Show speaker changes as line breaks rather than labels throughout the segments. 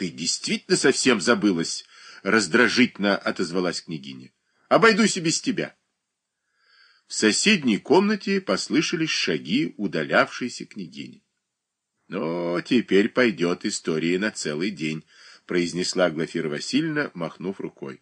Ты действительно совсем забылась, раздражительно отозвалась княгиня. Обойдусь и без тебя. В соседней комнате послышались шаги удалявшейся княгини. Но теперь пойдет история на целый день, произнесла Глафира Васильевна, махнув рукой.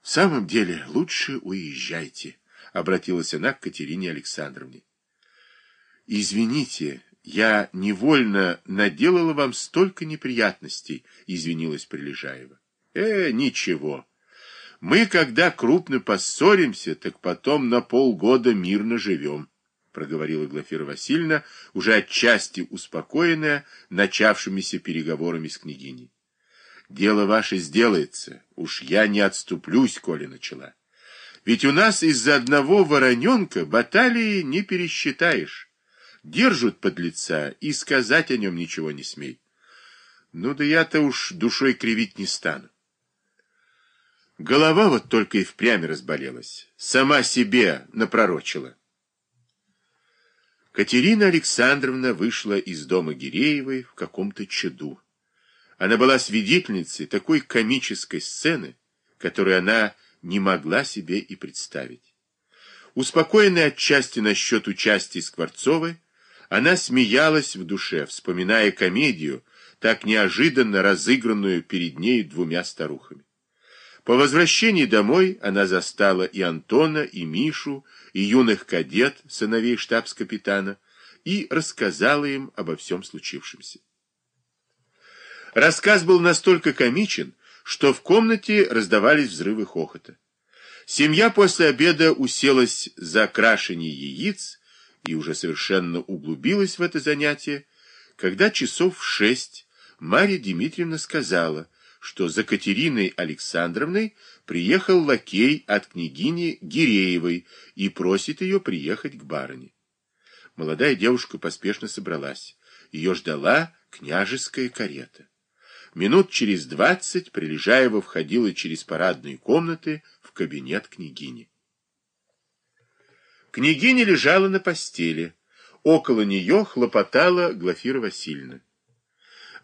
В самом деле, лучше уезжайте, обратилась она к Катерине Александровне. Извините, я невольно наделала вам столько неприятностей, извинилась Прилежаева. Э, ничего. Мы, когда крупно поссоримся, так потом на полгода мирно живем, проговорила Глафира Васильевна, уже отчасти успокоенная начавшимися переговорами с княгиней. Дело ваше сделается, уж я не отступлюсь, коли начала. Ведь у нас из-за одного вороненка баталии не пересчитаешь. Держат под лица и сказать о нем ничего не смей. Ну да я-то уж душой кривить не стану. Голова вот только и впрямь разболелась. Сама себе напророчила. Катерина Александровна вышла из дома Гиреевой в каком-то чаду. Она была свидетельницей такой комической сцены, которую она не могла себе и представить. Успокоенная отчасти насчет участия Скворцовой, она смеялась в душе, вспоминая комедию, так неожиданно разыгранную перед ней двумя старухами. По возвращении домой она застала и Антона, и Мишу, и юных кадет, сыновей штабс-капитана, и рассказала им обо всем случившемся. Рассказ был настолько комичен, что в комнате раздавались взрывы хохота. Семья после обеда уселась за крашение яиц, и уже совершенно углубилась в это занятие, когда часов в шесть Марья Дмитриевна сказала, что за Катериной Александровной приехал лакей от княгини Гиреевой и просит ее приехать к барыне. Молодая девушка поспешно собралась. Ее ждала княжеская карета. Минут через двадцать Прилежаева входила через парадные комнаты в кабинет княгини. Княгиня лежала на постели. Около нее хлопотала Глафира Васильевна.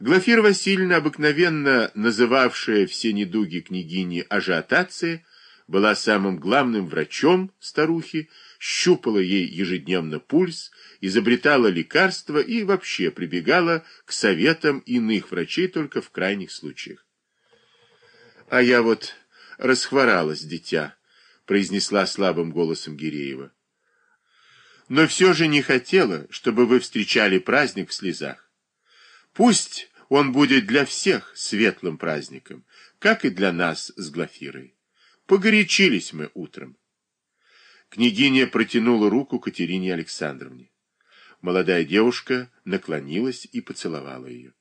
Глафира Васильевна, обыкновенно называвшая все недуги княгини ажиотацией, была самым главным врачом старухи, щупала ей ежедневно пульс, изобретала лекарства и вообще прибегала к советам иных врачей только в крайних случаях. «А я вот расхворалась, дитя», — произнесла слабым голосом Гиреева но все же не хотела, чтобы вы встречали праздник в слезах. Пусть он будет для всех светлым праздником, как и для нас с Глафирой. Погорячились мы утром. Княгиня протянула руку Катерине Александровне. Молодая девушка наклонилась и поцеловала ее.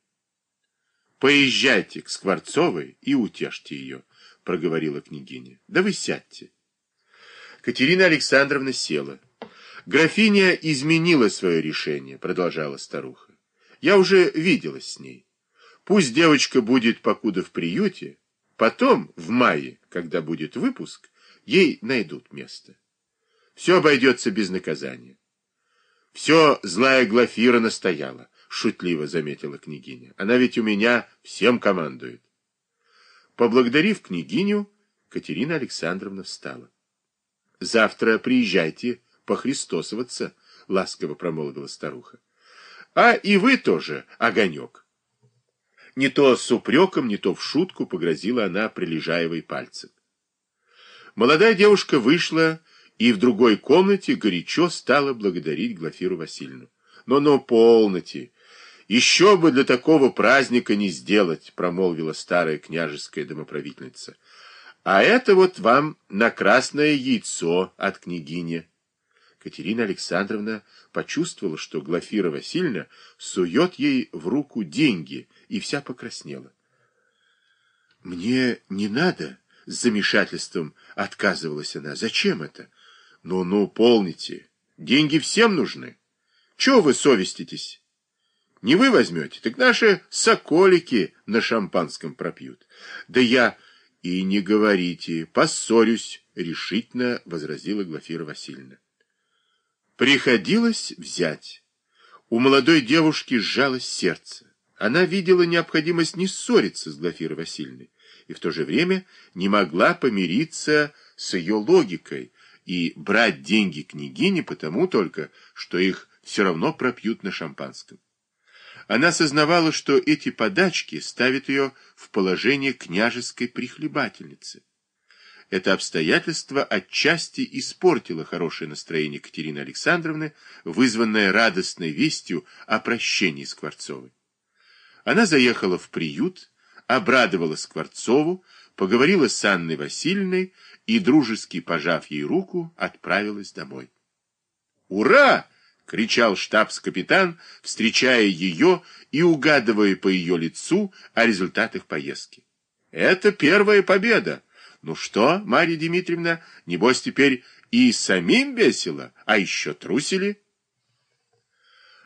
«Поезжайте к Скворцовой и утешьте ее», — проговорила княгиня. «Да вы сядьте». Катерина Александровна села. Графиня изменила свое решение, продолжала старуха. Я уже виделась с ней. Пусть девочка будет покуда в приюте, потом, в мае, когда будет выпуск, ей найдут место. Все обойдется без наказания. Все злая Глафира настояла, шутливо заметила княгиня. Она ведь у меня всем командует. Поблагодарив княгиню, Катерина Александровна встала. Завтра приезжайте похристосоваться, — ласково промолвила старуха. — А и вы тоже, огонек. Не то с упреком, не то в шутку погрозила она Прилежаевой пальцем. Молодая девушка вышла и в другой комнате горячо стала благодарить Глафиру Васильевну. «Но-но, полноте! Еще бы для такого праздника не сделать!» промолвила старая княжеская домоправительница. «А это вот вам на красное яйцо от княгини». Катерина Александровна почувствовала, что Глафира Васильевна сует ей в руку деньги, и вся покраснела. «Мне не надо», — с замешательством отказывалась она. «Зачем это?» «Ну-ну, полните. Деньги всем нужны. Чего вы совеститесь? Не вы возьмете, так наши соколики на шампанском пропьют. Да я и не говорите, поссорюсь, — решительно возразила Глафира Васильевна. Приходилось взять. У молодой девушки сжалось сердце. Она видела необходимость не ссориться с Глафирой Васильевной и в то же время не могла помириться с ее логикой и брать деньги княгини потому только, что их все равно пропьют на шампанском. Она сознавала, что эти подачки ставят ее в положение княжеской прихлебательницы. Это обстоятельство отчасти испортило хорошее настроение Катерины Александровны, вызванное радостной вестью о прощении Скворцовой. Она заехала в приют, обрадовала Скворцову, поговорила с Анной Васильевной и, дружески пожав ей руку, отправилась домой. «Ура!» — кричал штабс-капитан, встречая ее и угадывая по ее лицу о результатах поездки. «Это первая победа! Ну что, Марья Дмитриевна, небось теперь и самим весело, а еще трусили?»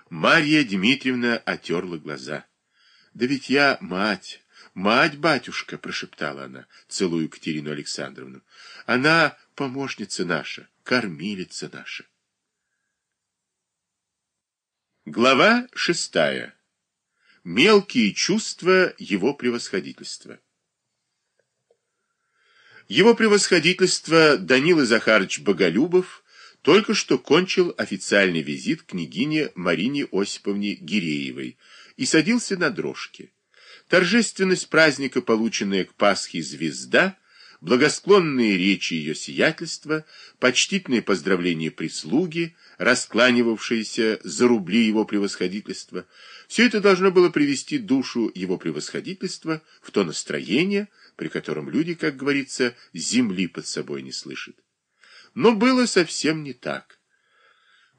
Марья Дмитриевна отерла глаза. «Да ведь я мать, мать, батюшка!» — прошептала она, целуя Катерину Александровну. «Она помощница наша, кормилица наша». Глава шестая. Мелкие чувства его превосходительства. Его превосходительство Данила Захарович Боголюбов только что кончил официальный визит княгине Марине Осиповне Гиреевой и садился на дрожке. Торжественность праздника, полученная к Пасхе звезда, благосклонные речи ее сиятельства, почтительные поздравления прислуги, раскланивавшиеся за рубли его превосходительства, все это должно было привести душу его превосходительства в то настроение, при котором люди, как говорится, земли под собой не слышат. Но было совсем не так.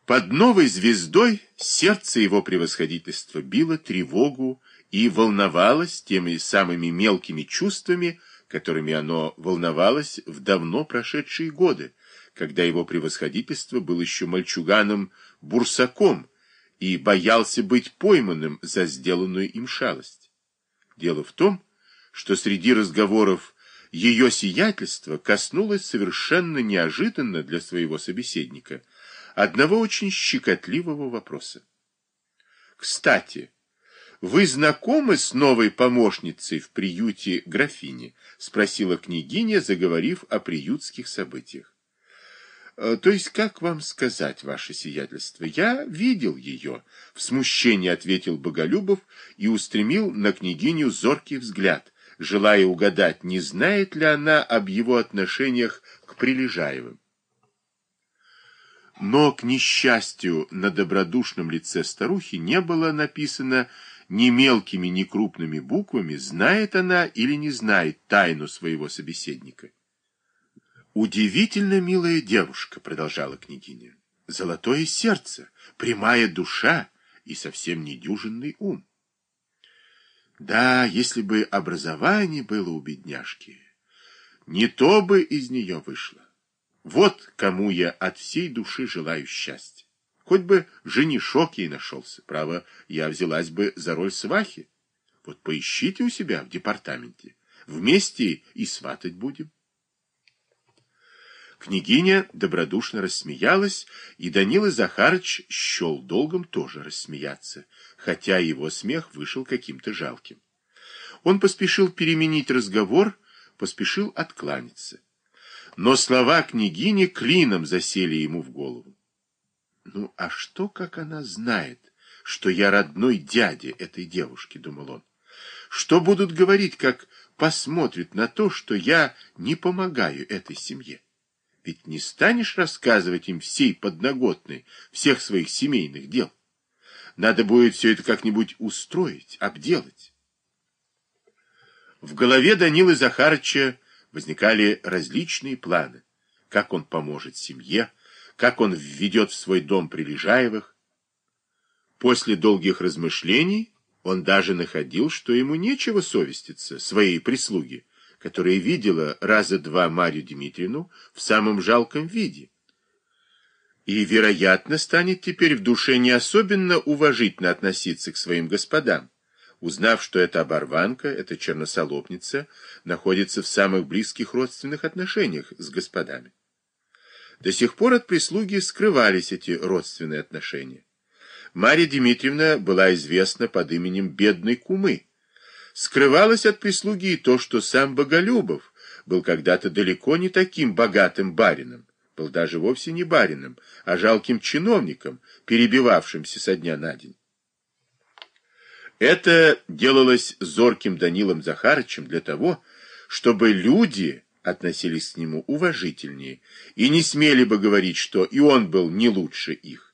Под новой звездой сердце его превосходительства било тревогу и волновалось теми самыми мелкими чувствами, которыми оно волновалось в давно прошедшие годы, когда его превосходительство был еще мальчуганом-бурсаком и боялся быть пойманным за сделанную им шалость. Дело в том, что среди разговоров ее сиятельство коснулось совершенно неожиданно для своего собеседника – одного очень щекотливого вопроса. Кстати, вы знакомы с новой помощницей в приюте графини? Спросила княгиня, заговорив о приютских событиях. «Э, то есть, как вам сказать, ваше сиятельство? Я видел ее, в смущении ответил Боголюбов и устремил на княгиню зоркий взгляд, желая угадать, не знает ли она об его отношениях к Прилежаевым. Но, к несчастью, на добродушном лице старухи не было написано ни мелкими, ни крупными буквами, знает она или не знает тайну своего собеседника. «Удивительно милая девушка», — продолжала княгиня, — «золотое сердце, прямая душа и совсем недюжинный ум». Да, если бы образование было у бедняжки, не то бы из нее вышло. Вот кому я от всей души желаю счастья. Хоть бы женишок ей нашелся. Право, я взялась бы за роль свахи. Вот поищите у себя в департаменте. Вместе и сватать будем. Княгиня добродушно рассмеялась, и Данила Захарыч счел долгом тоже рассмеяться, хотя его смех вышел каким-то жалким. Он поспешил переменить разговор, поспешил откланяться но слова княгини клином засели ему в голову. Ну, а что, как она знает, что я родной дядя этой девушки, думал он. Что будут говорить, как посмотрят на то, что я не помогаю этой семье? Ведь не станешь рассказывать им всей подноготной всех своих семейных дел. Надо будет все это как-нибудь устроить, обделать. В голове Данилы Захарыча возникали различные планы. Как он поможет семье, как он введет в свой дом Прилежаевых. После долгих размышлений он даже находил, что ему нечего совеститься своей прислуги, которая видела раза два Марию Дмитриевну в самом жалком виде. И, вероятно, станет теперь в душе не особенно уважительно относиться к своим господам узнав, что эта оборванка, эта черносолопница, находится в самых близких родственных отношениях с господами. До сих пор от прислуги скрывались эти родственные отношения. Марья Дмитриевна была известна под именем Бедной Кумы. Скрывалось от прислуги и то, что сам Боголюбов был когда-то далеко не таким богатым барином, был даже вовсе не барином, а жалким чиновником, перебивавшимся со дня на день. Это делалось зорким Данилом Захарычем для того, чтобы люди относились к нему уважительнее и не смели бы говорить, что и он был не лучше их.